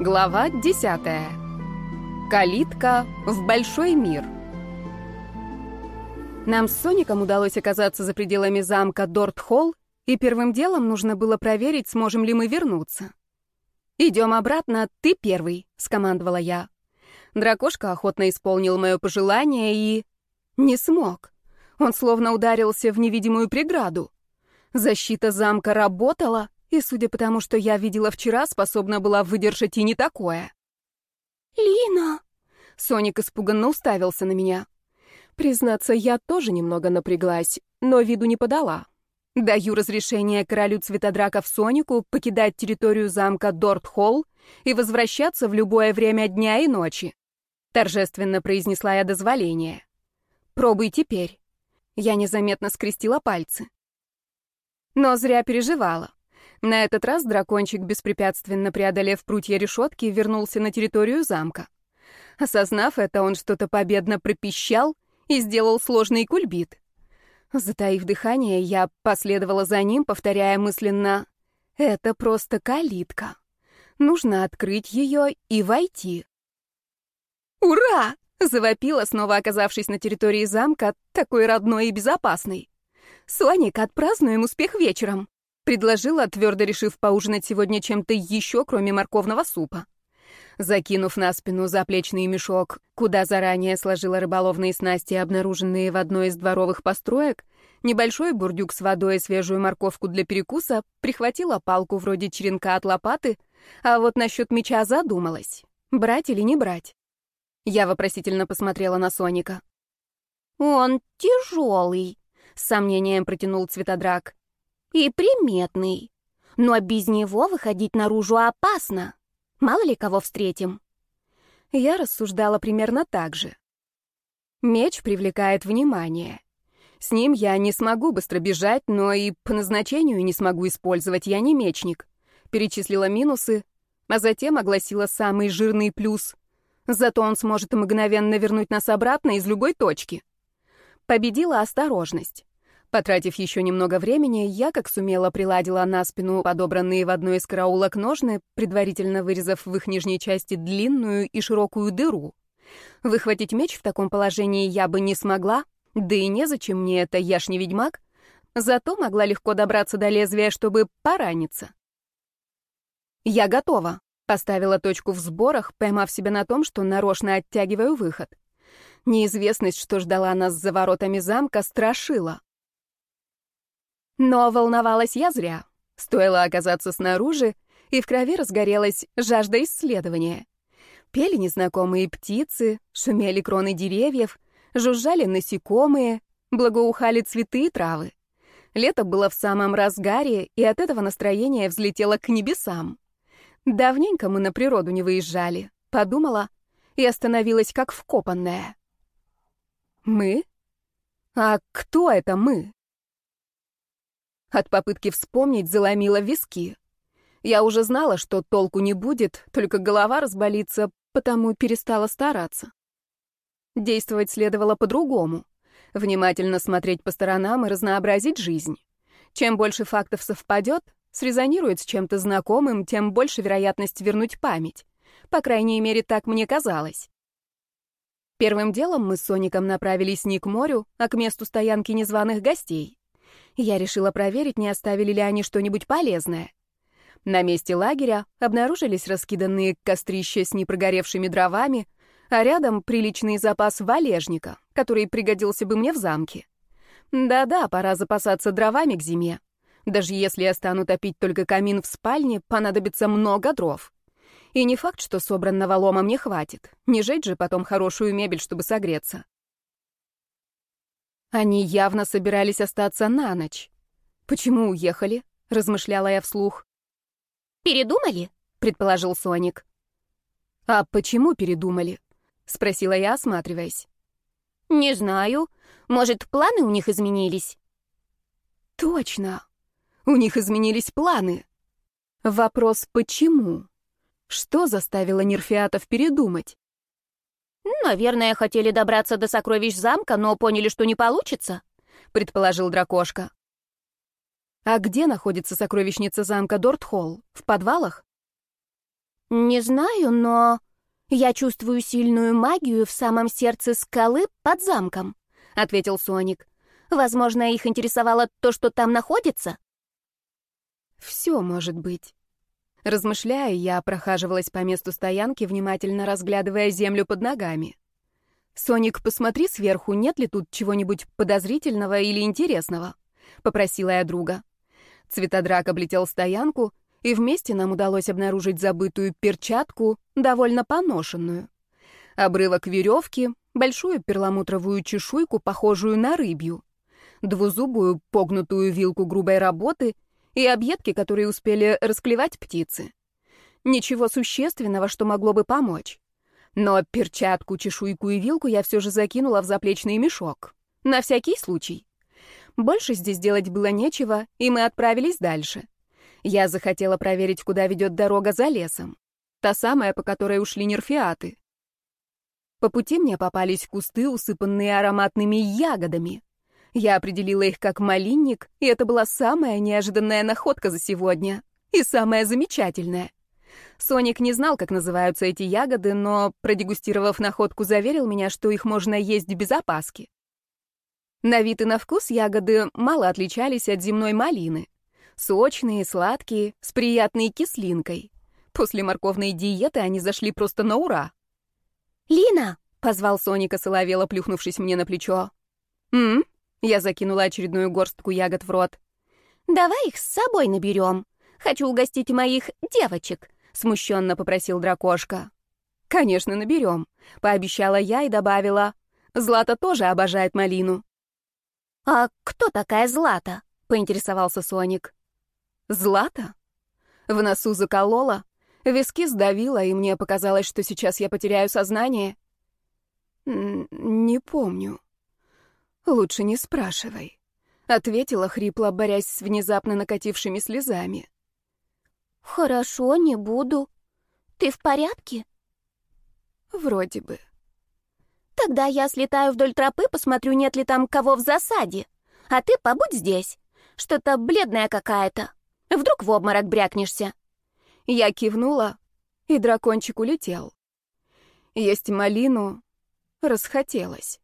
Глава 10. Калитка в большой мир. Нам с Соником удалось оказаться за пределами замка Дорт-Холл, и первым делом нужно было проверить, сможем ли мы вернуться. «Идем обратно, ты первый», — скомандовала я. Дракошка охотно исполнил мое пожелание и... Не смог. Он словно ударился в невидимую преграду. Защита замка работала, и, судя по тому, что я видела вчера, способна была выдержать и не такое. «Лина!» Соник испуганно уставился на меня. Признаться, я тоже немного напряглась, но виду не подала. Даю разрешение королю цветодраков Сонику покидать территорию замка Дорт-Холл и возвращаться в любое время дня и ночи. Торжественно произнесла я дозволение. «Пробуй теперь». Я незаметно скрестила пальцы. Но зря переживала. На этот раз дракончик, беспрепятственно преодолев прутья решетки, вернулся на территорию замка. Осознав это, он что-то победно пропищал и сделал сложный кульбит. Затаив дыхание, я последовала за ним, повторяя мысленно «Это просто калитка. Нужно открыть ее и войти». «Ура!» — завопила, снова оказавшись на территории замка, такой родной и безопасной. «Соник, отпразднуем успех вечером!» Предложила, твердо решив поужинать сегодня чем-то еще, кроме морковного супа. Закинув на спину заплечный мешок, куда заранее сложила рыболовные снасти, обнаруженные в одной из дворовых построек, небольшой бурдюк с водой и свежую морковку для перекуса, прихватила палку вроде черенка от лопаты, а вот насчет меча задумалась, брать или не брать. Я вопросительно посмотрела на Соника. «Он тяжелый», — с сомнением протянул цветодрак и приметный. Но без него выходить наружу опасно. Мало ли кого встретим. Я рассуждала примерно так же. Меч привлекает внимание. С ним я не смогу быстро бежать, но и по назначению не смогу использовать, я не мечник. Перечислила минусы, а затем огласила самый жирный плюс. Зато он сможет мгновенно вернуть нас обратно из любой точки. Победила осторожность. Потратив еще немного времени, я, как сумела, приладила на спину подобранные в одной из караулок ножны, предварительно вырезав в их нижней части длинную и широкую дыру. Выхватить меч в таком положении я бы не смогла, да и незачем мне это, я ж не ведьмак. Зато могла легко добраться до лезвия, чтобы пораниться. «Я готова», — поставила точку в сборах, поймав себя на том, что нарочно оттягиваю выход. Неизвестность, что ждала нас за воротами замка, страшила. Но волновалась я зря. Стоило оказаться снаружи, и в крови разгорелась жажда исследования. Пели незнакомые птицы, шумели кроны деревьев, жужжали насекомые, благоухали цветы и травы. Лето было в самом разгаре, и от этого настроение взлетело к небесам. Давненько мы на природу не выезжали, подумала и остановилась как вкопанная. Мы? А кто это мы? От попытки вспомнить заломила виски. Я уже знала, что толку не будет, только голова разболится, потому перестала стараться. Действовать следовало по-другому. Внимательно смотреть по сторонам и разнообразить жизнь. Чем больше фактов совпадет, срезонирует с чем-то знакомым, тем больше вероятность вернуть память. По крайней мере, так мне казалось. Первым делом мы с Соником направились не к морю, а к месту стоянки незваных гостей. Я решила проверить, не оставили ли они что-нибудь полезное. На месте лагеря обнаружились раскиданные кострища с непрогоревшими дровами, а рядом приличный запас валежника, который пригодился бы мне в замке. Да-да, пора запасаться дровами к зиме. Даже если я стану топить только камин в спальне, понадобится много дров. И не факт, что собранного лома мне хватит. Не жить же потом хорошую мебель, чтобы согреться. Они явно собирались остаться на ночь. Почему уехали? размышляла я вслух. Передумали? предположил Соник. А почему передумали? спросила я, осматриваясь. Не знаю. Может, планы у них изменились? Точно. У них изменились планы. Вопрос почему? Что заставило Нерфиатов передумать? «Наверное, хотели добраться до сокровищ замка, но поняли, что не получится», — предположил дракошка. «А где находится сокровищница замка Дортхолл? В подвалах?» «Не знаю, но я чувствую сильную магию в самом сердце скалы под замком», — ответил Соник. «Возможно, их интересовало то, что там находится?» «Все может быть». Размышляя, я прохаживалась по месту стоянки, внимательно разглядывая землю под ногами. «Соник, посмотри сверху, нет ли тут чего-нибудь подозрительного или интересного?» — попросила я друга. Цветодрак облетел стоянку, и вместе нам удалось обнаружить забытую перчатку, довольно поношенную. Обрывок веревки, большую перламутровую чешуйку, похожую на рыбью, двузубую погнутую вилку грубой работы и объедки, которые успели расклевать птицы. Ничего существенного, что могло бы помочь. Но перчатку, чешуйку и вилку я все же закинула в заплечный мешок. На всякий случай. Больше здесь делать было нечего, и мы отправились дальше. Я захотела проверить, куда ведет дорога за лесом. Та самая, по которой ушли нерфиаты. По пути мне попались кусты, усыпанные ароматными ягодами. Я определила их как малинник, и это была самая неожиданная находка за сегодня. И самая замечательная. Соник не знал, как называются эти ягоды, но, продегустировав находку, заверил меня, что их можно есть без опаски. На вид и на вкус ягоды мало отличались от земной малины. Сочные, сладкие, с приятной кислинкой. После морковной диеты они зашли просто на ура. «Лина!» — позвал Соника Соловела, плюхнувшись мне на плечо. «М?», Я закинула очередную горстку ягод в рот. «Давай их с собой наберем. Хочу угостить моих девочек», — смущенно попросил дракошка. «Конечно, наберем», — пообещала я и добавила. «Злата тоже обожает малину». «А кто такая Злата?» — поинтересовался Соник. «Злата?» В носу заколола, виски сдавила, и мне показалось, что сейчас я потеряю сознание. «Не помню. Лучше не спрашивай», — ответила хрипло, борясь с внезапно накатившими слезами. «Хорошо, не буду. Ты в порядке?» «Вроде бы». Тогда я слетаю вдоль тропы, посмотрю, нет ли там кого в засаде. А ты побудь здесь. Что-то бледная какая-то. Вдруг в обморок брякнешься. Я кивнула, и дракончик улетел. Есть малину расхотелось.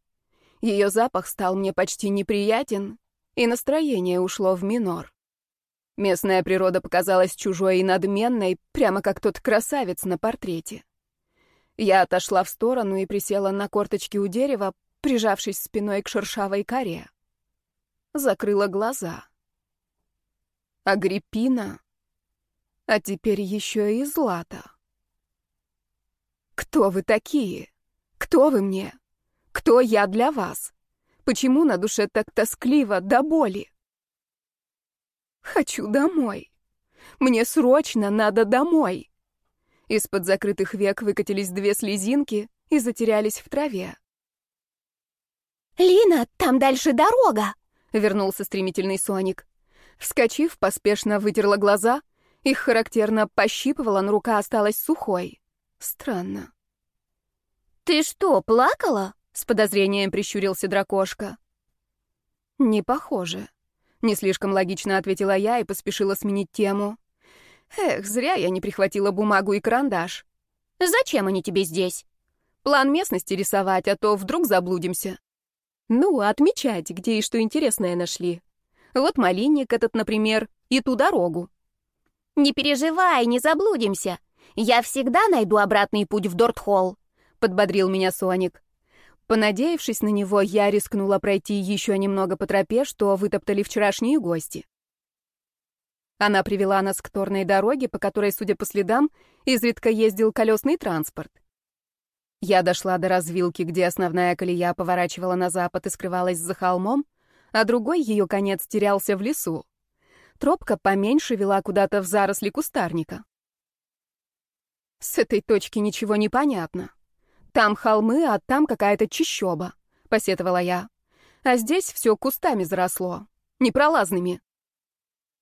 Ее запах стал мне почти неприятен, и настроение ушло в минор. Местная природа показалась чужой и надменной, прямо как тот красавец на портрете. Я отошла в сторону и присела на корточки у дерева, прижавшись спиной к шершавой коре. Закрыла глаза. Агриппина, а теперь еще и Злата. Кто вы такие? Кто вы мне? Кто я для вас? Почему на душе так тоскливо, до боли? Хочу домой. Мне срочно надо домой. Из-под закрытых век выкатились две слезинки и затерялись в траве. «Лина, там дальше дорога!» — вернулся стремительный Соник. Вскочив, поспешно вытерла глаза, их характерно пощипывала, но рука осталась сухой. Странно. «Ты что, плакала?» — с подозрением прищурился дракошка. «Не похоже». Не слишком логично ответила я и поспешила сменить тему. Эх, зря я не прихватила бумагу и карандаш. Зачем они тебе здесь? План местности рисовать, а то вдруг заблудимся. Ну, отмечать, где и что интересное нашли. Вот малинник этот, например, и ту дорогу. Не переживай, не заблудимся. Я всегда найду обратный путь в Дортхолл, подбодрил меня Соник. Понадеявшись на него, я рискнула пройти еще немного по тропе, что вытоптали вчерашние гости. Она привела нас к торной дороге, по которой, судя по следам, изредка ездил колесный транспорт. Я дошла до развилки, где основная колея поворачивала на запад и скрывалась за холмом, а другой ее конец терялся в лесу. Тропка поменьше вела куда-то в заросли кустарника. С этой точки ничего не понятно. Там холмы, а там какая-то чищоба, — посетовала я. А здесь все кустами заросло, непролазными.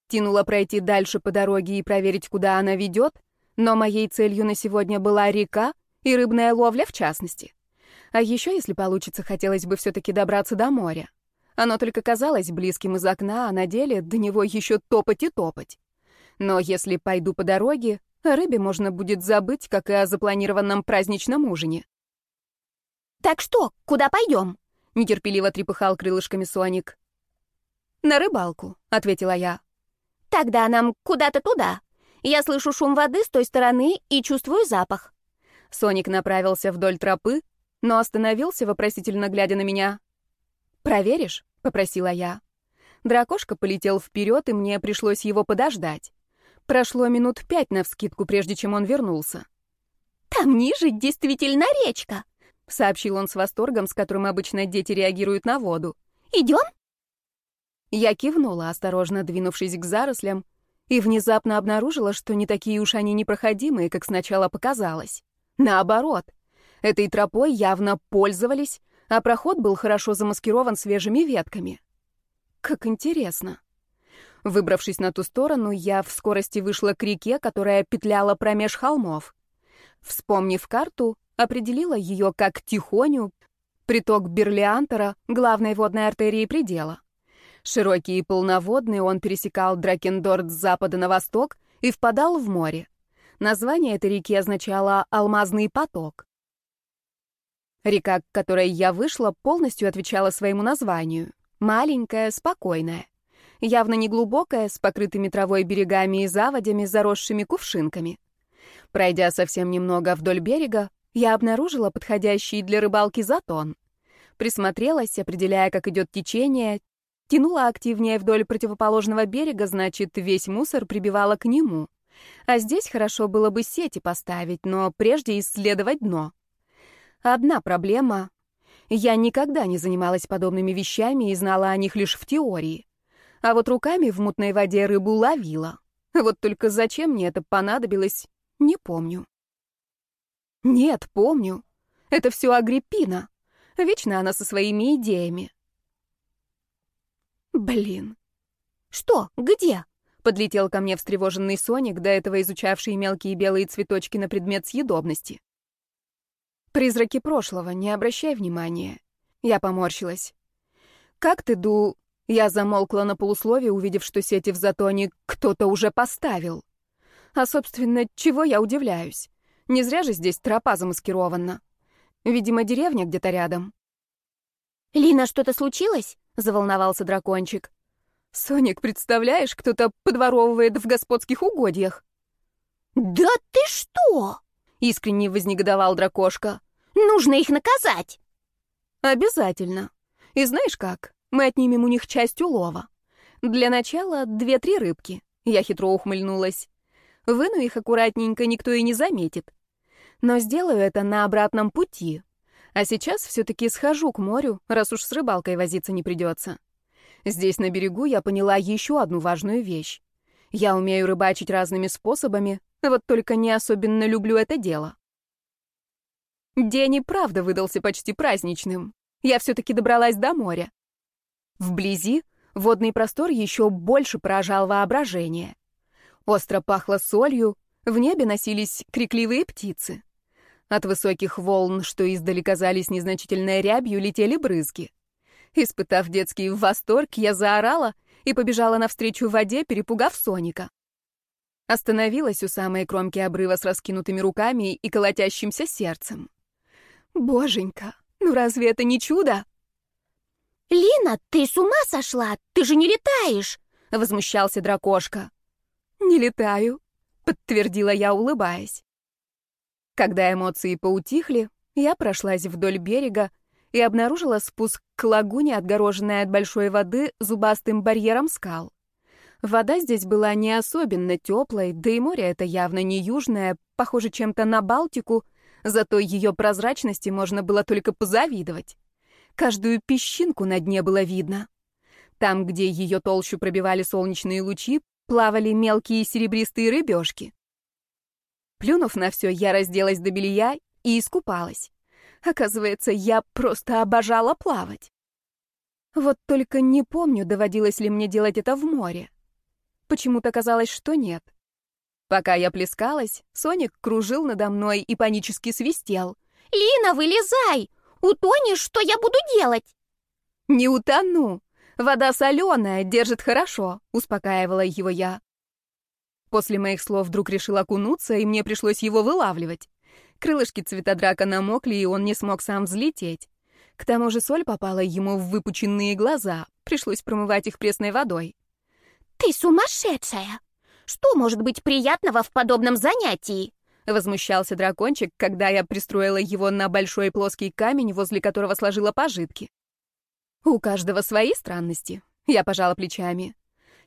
Тянула пройти дальше по дороге и проверить, куда она ведет, но моей целью на сегодня была река и рыбная ловля в частности. А еще, если получится, хотелось бы все-таки добраться до моря. Оно только казалось близким из окна, а на деле до него еще топать и топать. Но если пойду по дороге, о рыбе можно будет забыть, как и о запланированном праздничном ужине. «Так что, куда пойдем?» — нетерпеливо трепыхал крылышками Соник. «На рыбалку», — ответила я. «Тогда нам куда-то туда. Я слышу шум воды с той стороны и чувствую запах». Соник направился вдоль тропы, но остановился, вопросительно глядя на меня. «Проверишь?» — попросила я. Дракошка полетел вперед, и мне пришлось его подождать. Прошло минут пять навскидку, прежде чем он вернулся. «Там ниже действительно речка», — сообщил он с восторгом, с которым обычно дети реагируют на воду. «Идем?» Я кивнула, осторожно двинувшись к зарослям, и внезапно обнаружила, что не такие уж они непроходимые, как сначала показалось. Наоборот, этой тропой явно пользовались, а проход был хорошо замаскирован свежими ветками. Как интересно. Выбравшись на ту сторону, я в скорости вышла к реке, которая петляла промеж холмов. Вспомнив карту, определила ее как Тихоню, приток Берлиантера, главной водной артерии предела. Широкий и полноводный, он пересекал Дракендорд с запада на восток и впадал в море. Название этой реки означало «алмазный поток». Река, к которой я вышла, полностью отвечала своему названию. Маленькая, спокойная. Явно не глубокая, с покрытыми травой берегами и заводями, заросшими кувшинками. Пройдя совсем немного вдоль берега, я обнаружила подходящий для рыбалки затон. Присмотрелась, определяя, как идет течение, тянула активнее вдоль противоположного берега, значит, весь мусор прибивала к нему. А здесь хорошо было бы сети поставить, но прежде исследовать дно. Одна проблема. Я никогда не занималась подобными вещами и знала о них лишь в теории. А вот руками в мутной воде рыбу ловила. Вот только зачем мне это понадобилось, не помню. Нет, помню. Это все Агриппина. Вечно она со своими идеями. Блин. Что? Где? Подлетел ко мне встревоженный Соник, до этого изучавший мелкие белые цветочки на предмет съедобности. Призраки прошлого, не обращай внимания. Я поморщилась. Как ты, Ду... Я замолкла на полуслове, увидев, что сети в затоне кто-то уже поставил. А, собственно, чего я удивляюсь? Не зря же здесь тропа замаскирована. Видимо, деревня где-то рядом. «Лина, что-то случилось?» — заволновался дракончик. «Соник, представляешь, кто-то подворовывает в господских угодьях». «Да ты что?» — искренне вознегодовал дракошка. «Нужно их наказать!» «Обязательно. И знаешь как? Мы отнимем у них часть улова. Для начала две-три рыбки». Я хитро ухмыльнулась. Выну их аккуратненько, никто и не заметит. Но сделаю это на обратном пути. А сейчас все-таки схожу к морю, раз уж с рыбалкой возиться не придется. Здесь, на берегу, я поняла еще одну важную вещь. Я умею рыбачить разными способами, вот только не особенно люблю это дело. День и правда выдался почти праздничным. Я все-таки добралась до моря. Вблизи водный простор еще больше поражал воображение. Остро пахло солью, в небе носились крикливые птицы. От высоких волн, что издали казались незначительной рябью, летели брызги. Испытав детский восторг, я заорала и побежала навстречу воде, перепугав Соника. Остановилась у самой кромки обрыва с раскинутыми руками и колотящимся сердцем. Боженька, ну разве это не чудо? «Лина, ты с ума сошла? Ты же не летаешь!» — возмущался дракошка. «Не летаю», — подтвердила я, улыбаясь. Когда эмоции поутихли, я прошлась вдоль берега и обнаружила спуск к лагуне, отгороженной от большой воды зубастым барьером скал. Вода здесь была не особенно теплой, да и море это явно не южное, похоже чем-то на Балтику, зато ее прозрачности можно было только позавидовать. Каждую песчинку на дне было видно. Там, где ее толщу пробивали солнечные лучи, плавали мелкие серебристые рыбешки. Плюнув на все, я разделась до белья и искупалась. Оказывается, я просто обожала плавать. Вот только не помню, доводилось ли мне делать это в море. Почему-то казалось, что нет. Пока я плескалась, Соник кружил надо мной и панически свистел. «Лина, вылезай! Утонешь, что я буду делать?» «Не утону. Вода соленая, держит хорошо», — успокаивала его я. После моих слов вдруг решил окунуться, и мне пришлось его вылавливать. Крылышки цветодрака намокли, и он не смог сам взлететь. К тому же соль попала ему в выпученные глаза. Пришлось промывать их пресной водой. «Ты сумасшедшая! Что может быть приятного в подобном занятии?» Возмущался дракончик, когда я пристроила его на большой плоский камень, возле которого сложила пожитки. У каждого свои странности. Я пожала плечами.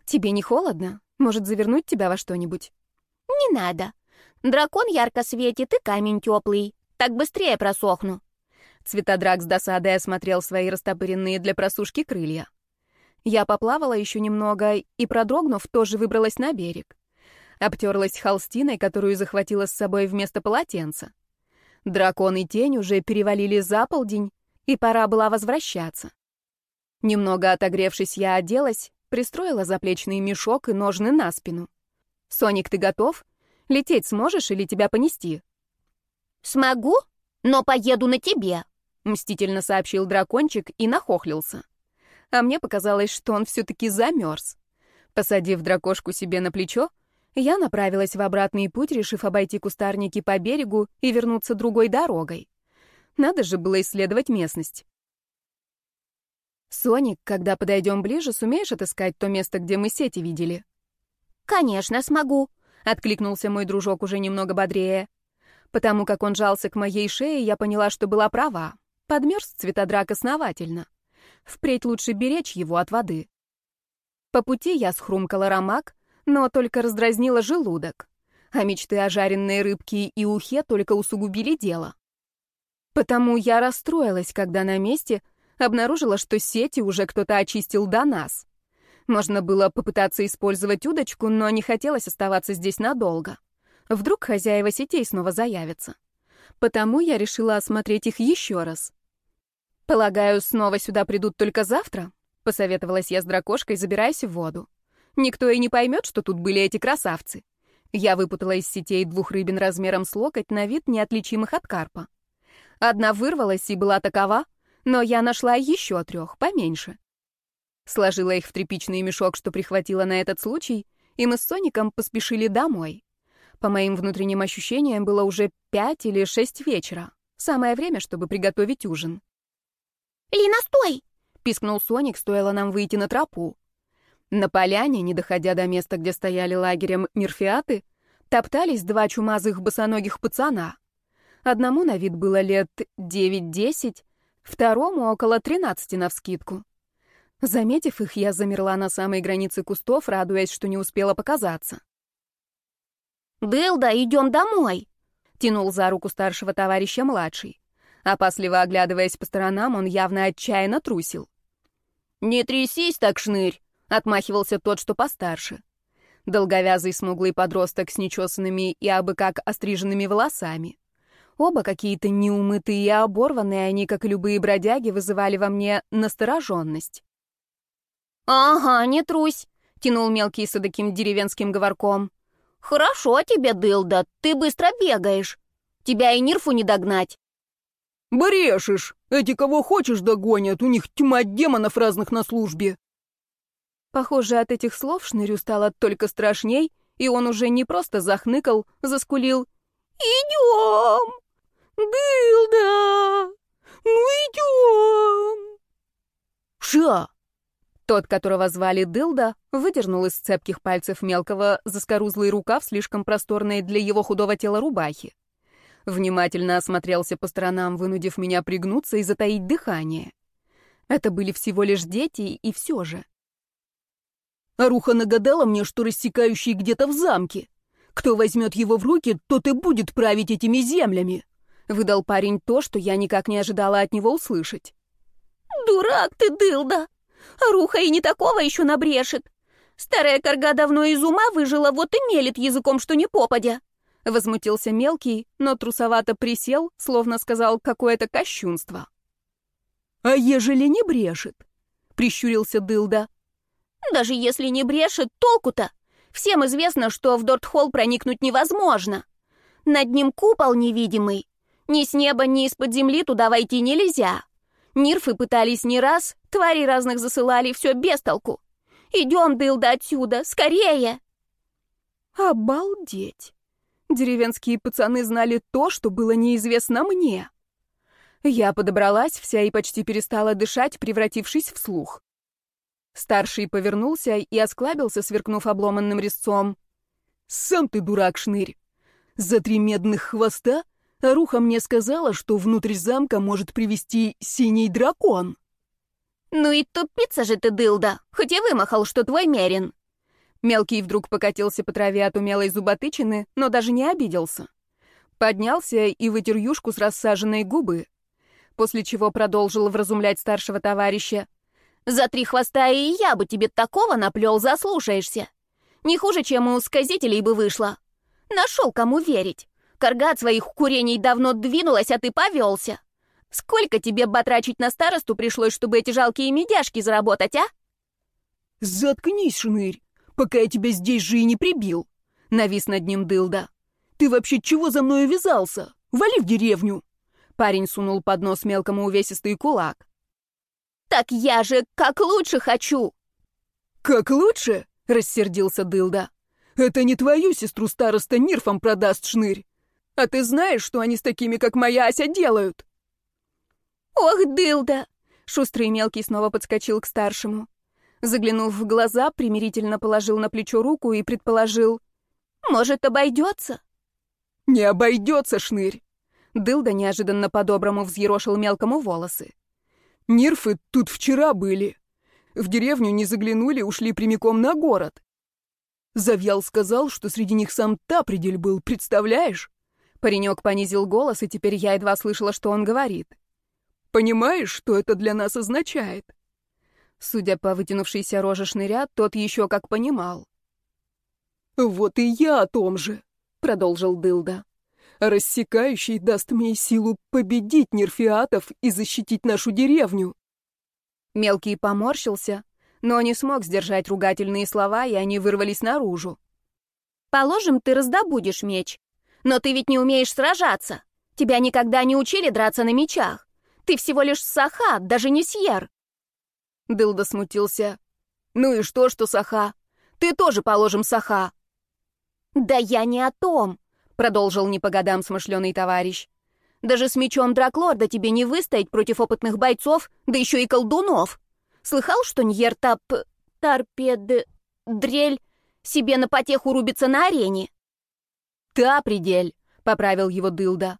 Тебе не холодно? Может, завернуть тебя во что-нибудь? Не надо. Дракон ярко светит и камень теплый. Так быстрее просохну. Цветодрак с досадой осмотрел свои растопыренные для просушки крылья. Я поплавала еще немного и, продрогнув, тоже выбралась на берег. Обтерлась холстиной, которую захватила с собой вместо полотенца. Дракон и тень уже перевалили за полдень, и пора была возвращаться. Немного отогревшись, я оделась, пристроила заплечный мешок и ножны на спину. «Соник, ты готов? Лететь сможешь или тебя понести?» «Смогу, но поеду на тебе», — мстительно сообщил дракончик и нахохлился. А мне показалось, что он все-таки замерз. Посадив дракошку себе на плечо, я направилась в обратный путь, решив обойти кустарники по берегу и вернуться другой дорогой. Надо же было исследовать местность. «Соник, когда подойдем ближе, сумеешь отыскать то место, где мы сети видели?» «Конечно, смогу», — откликнулся мой дружок уже немного бодрее. Потому как он жался к моей шее, я поняла, что была права. Подмерз цветодрак основательно. Впредь лучше беречь его от воды. По пути я схрумкала ромак, но только раздразнила желудок. А мечты о жареной рыбке и ухе только усугубили дело. Потому я расстроилась, когда на месте обнаружила, что сети уже кто-то очистил до нас. Можно было попытаться использовать удочку, но не хотелось оставаться здесь надолго. Вдруг хозяева сетей снова заявятся. Потому я решила осмотреть их еще раз. «Полагаю, снова сюда придут только завтра?» — посоветовалась я с дракошкой, забираясь в воду. «Никто и не поймет, что тут были эти красавцы». Я выпутала из сетей двух рыбин размером с локоть на вид неотличимых от карпа. Одна вырвалась и была такова, но я нашла еще трех, поменьше. Сложила их в тряпичный мешок, что прихватила на этот случай, и мы с Соником поспешили домой. По моим внутренним ощущениям было уже пять или шесть вечера. Самое время, чтобы приготовить ужин. «Лина, стой!» — пискнул Соник, стоило нам выйти на тропу. На поляне, не доходя до места, где стояли лагерем нерфиаты, топтались два чумазых босоногих пацана. Одному на вид было лет девять-десять, второму около тринадцати навскидку. Заметив их, я замерла на самой границе кустов, радуясь, что не успела показаться. «Дылда, идем домой!» — тянул за руку старшего товарища младший. Опасливо оглядываясь по сторонам, он явно отчаянно трусил. «Не трясись так, шнырь!» — отмахивался тот, что постарше. Долговязый смуглый подросток с нечесанными и абы как остриженными волосами. Оба какие-то неумытые и оборванные, они, как и любые бродяги, вызывали во мне настороженность. «Ага, не трусь», — тянул мелкий с таким деревенским говорком. «Хорошо тебе, Дылда, ты быстро бегаешь. Тебя и Нирфу не догнать». «Брешешь! Эти кого хочешь догонят, у них тьма демонов разных на службе!» Похоже, от этих слов Шнырю стало только страшней, и он уже не просто захныкал, заскулил. «Идем! Дылда! Ну идем!» «Ша!» Тот, которого звали Дылда, выдернул из цепких пальцев мелкого заскорузлый рукав слишком просторной для его худого тела рубахи внимательно осмотрелся по сторонам, вынудив меня пригнуться и затаить дыхание. Это были всего лишь дети, и все же. Аруха нагадала мне, что рассекающий где-то в замке. Кто возьмет его в руки, тот и будет править этими землями. Выдал парень то, что я никак не ожидала от него услышать. «Дурак ты, дылда! Аруха и не такого еще набрешет. Старая корга давно из ума выжила, вот и мелет языком, что не попадя. Возмутился мелкий, но трусовато присел, словно сказал какое-то кощунство. «А ежели не брешет?» — прищурился Дылда. «Даже если не брешет, толку-то? Всем известно, что в Дортхолл проникнуть невозможно. Над ним купол невидимый. Ни с неба, ни из-под земли туда войти нельзя. Нирфы пытались не раз, твари разных засылали, все без толку. Идем, Дылда, отсюда, скорее!» Обалдеть! Деревенские пацаны знали то, что было неизвестно мне. Я подобралась вся и почти перестала дышать, превратившись в слух. Старший повернулся и осклабился, сверкнув обломанным резцом. «Сам ты дурак, шнырь! За три медных хвоста Аруха мне сказала, что внутрь замка может привести синий дракон». «Ну и тупица же ты, дылда, хоть и вымахал, что твой мерин». Мелкий вдруг покатился по траве от умелой зуботычины, но даже не обиделся. Поднялся и вытер юшку с рассаженной губы, после чего продолжил вразумлять старшего товарища. «За три хвоста и я бы тебе такого наплел, заслушаешься. Не хуже, чем у сказителей бы вышло. Нашел, кому верить. Карга от своих курений давно двинулась, а ты повелся. Сколько тебе батрачить на старосту пришлось, чтобы эти жалкие медяшки заработать, а?» «Заткнись, шнырь, пока я тебя здесь же и не прибил!» — навис над ним дылда. «Ты вообще чего за мной вязался? Вали в деревню!» Парень сунул под нос мелкому увесистый кулак. «Так я же как лучше хочу!» «Как лучше?» — рассердился дылда. «Это не твою сестру староста нирфом продаст шнырь. А ты знаешь, что они с такими, как моя Ася, делают?» «Ох, дылда!» Шустрый мелкий снова подскочил к старшему. Заглянув в глаза, примирительно положил на плечо руку и предположил. «Может, обойдется?» «Не обойдется, шнырь!» Дылда неожиданно по-доброму взъерошил мелкому волосы. «Нирфы тут вчера были. В деревню не заглянули, ушли прямиком на город. Завьял сказал, что среди них сам Тапредель был, представляешь?» Паренек понизил голос, и теперь я едва слышала, что он говорит. «Понимаешь, что это для нас означает?» Судя по вытянувшейся роже шныря, тот еще как понимал. «Вот и я о том же», — продолжил Дылда. «Рассекающий даст мне силу победить нерфиатов и защитить нашу деревню». Мелкий поморщился, но не смог сдержать ругательные слова, и они вырвались наружу. «Положим, ты раздобудешь меч. Но ты ведь не умеешь сражаться. Тебя никогда не учили драться на мечах. Ты всего лишь саха, даже не сьер. Дылда смутился. «Ну и что, что Саха? Ты тоже, положим, Саха». «Да я не о том», — продолжил не по годам смышленый товарищ. «Даже с мечом Драклорда тебе не выстоять против опытных бойцов, да еще и колдунов. Слыхал, что Ньертап... Торпед... Дрель себе на потеху рубится на арене?» «Та предель», — поправил его Дылда.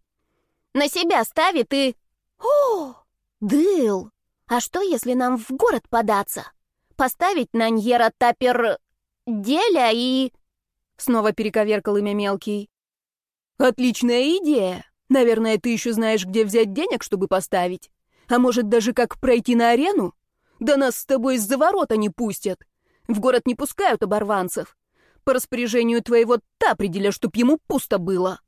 «На себя ставит и...» «О, Дыл!» А что, если нам в город податься? Поставить на Ньера Тапер... Деля и...» Снова перековеркал имя мелкий. «Отличная идея. Наверное, ты еще знаешь, где взять денег, чтобы поставить. А может, даже как пройти на арену? Да нас с тобой из-за ворота не пустят. В город не пускают оборванцев. По распоряжению твоего тапределя, чтоб ему пусто было».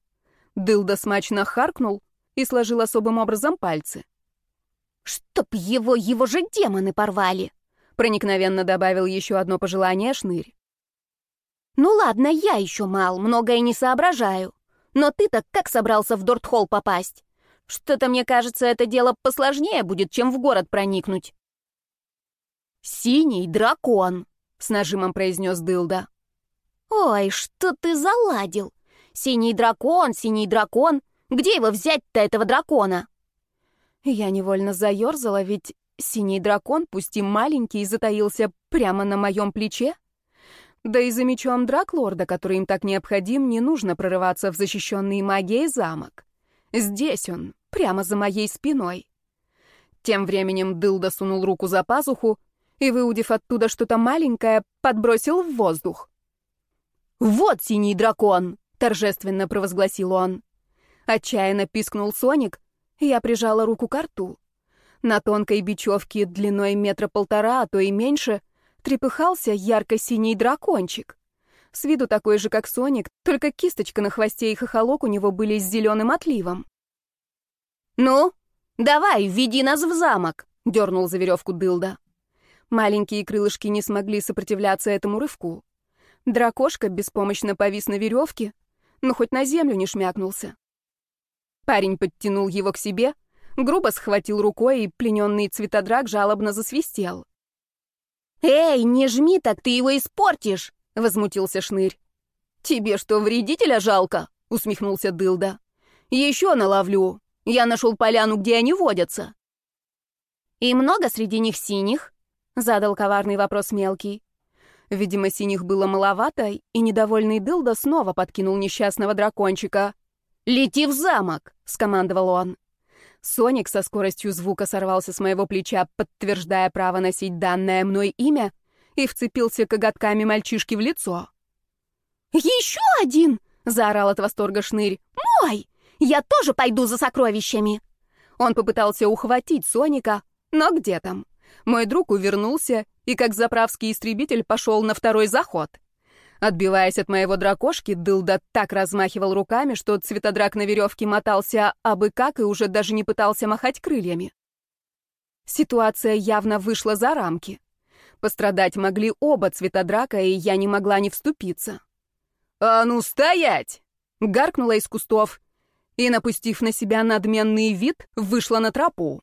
Дылда смачно харкнул и сложил особым образом пальцы. «Чтоб его, его же демоны порвали!» Проникновенно добавил еще одно пожелание Шнырь. «Ну ладно, я еще мал, многое не соображаю. Но ты-то как собрался в Дортхолл попасть? Что-то, мне кажется, это дело посложнее будет, чем в город проникнуть». «Синий дракон», — с нажимом произнес Дылда. «Ой, что ты заладил? Синий дракон, синий дракон. Где его взять-то, этого дракона?» Я невольно заерзала, ведь синий дракон, пусть и маленький, затаился прямо на моем плече. Да и за мечом Драклорда, который им так необходим, не нужно прорываться в защищенный магией замок. Здесь он, прямо за моей спиной. Тем временем Дылда сунул руку за пазуху и, выудив оттуда что-то маленькое, подбросил в воздух. «Вот синий дракон!» — торжественно провозгласил он. Отчаянно пискнул Соник, я прижала руку к рту. На тонкой бечевке длиной метра полтора, а то и меньше, трепыхался ярко-синий дракончик. С виду такой же, как Соник, только кисточка на хвосте и хохолок у него были с зеленым отливом. «Ну, давай, веди нас в замок!» — дернул за веревку Дылда. Маленькие крылышки не смогли сопротивляться этому рывку. Дракошка беспомощно повис на веревке, но хоть на землю не шмякнулся. Парень подтянул его к себе, грубо схватил рукой, и плененный цветодрак жалобно засвистел. «Эй, не жми так, ты его испортишь!» — возмутился Шнырь. «Тебе что, вредителя жалко?» — усмехнулся Дылда. «Еще наловлю. Я нашел поляну, где они водятся». «И много среди них синих?» — задал коварный вопрос мелкий. Видимо, синих было маловато, и недовольный Дылда снова подкинул несчастного дракончика. «Лети в замок!» — скомандовал он. Соник со скоростью звука сорвался с моего плеча, подтверждая право носить данное мной имя, и вцепился коготками мальчишки в лицо. «Еще один!» — заорал от восторга Шнырь. «Мой! Я тоже пойду за сокровищами!» Он попытался ухватить Соника, но где там? Мой друг увернулся и, как заправский истребитель, пошел на второй заход. Отбиваясь от моего дракошки, Дылда так размахивал руками, что цветодрак на веревке мотался абы как и уже даже не пытался махать крыльями. Ситуация явно вышла за рамки. Пострадать могли оба цветодрака, и я не могла не вступиться. «А ну, стоять!» — гаркнула из кустов и, напустив на себя надменный вид, вышла на тропу.